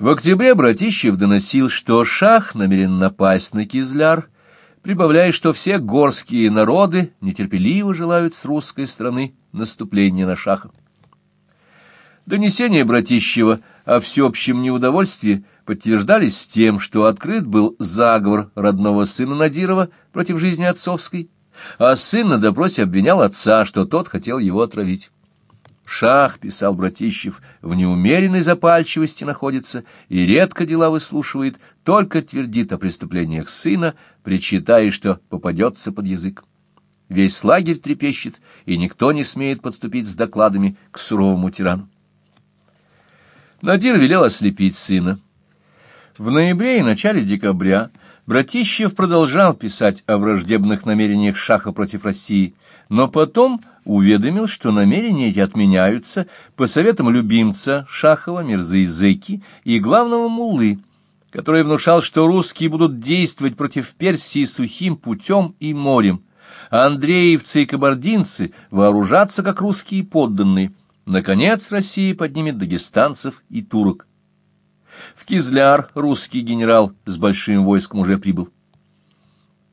В октябре Братищев доносил, что шах намерен напасть на Кизляр, прибавляя, что все горские народы нетерпеливо желают с русской стороны наступления на шаха. Донесения Братищева о всеобщем неудовольствии подтверждались тем, что открыт был заговор родного сына Надирова против жизни отцовской, а сын на допросе обвинял отца, что тот хотел его отравить. Шах, писал Братищев, в неумеренной запальчивости находится и редко дела выслушивает, только твердит о преступлениях сына, причитая, что попадется под язык. Весь лагерь трепещет, и никто не смеет подступить с докладами к суровому тирану. Надир велел ослепить сына. В ноябре и начале декабря Братищев продолжал писать о враждебных намерениях Шаха против России, но потом уведомил, что намерения эти отменяются по советам любимца Шахова, Мирзы-Зыки и главного муллы, который внушал, что русские будут действовать против Персии сухим путем и морем, а андреевцы и кабардинцы вооружаться, как русские подданные – Наконец Россия поднимет дагестанцев и турок. В Кизляр русский генерал с большим войском уже прибыл.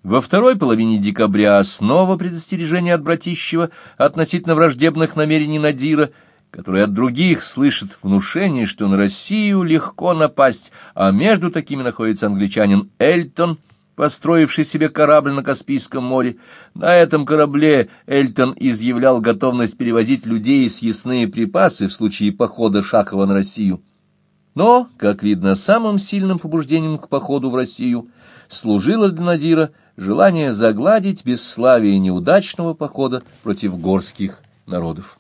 Во второй половине декабря снова предостережение от Братищева относительно враждебных намерений Надира, который от других слышит внушение, что на Россию легко напасть, а между такими находится англичанин Эльтон, построивший себе корабль на Каспийском море. На этом корабле Эльтон изъявлял готовность перевозить людей и съестные припасы в случае похода Шахова на Россию. Но, как видно, самым сильным побуждением к походу в Россию служило для Надира желание загладить бесславие неудачного похода против горских народов.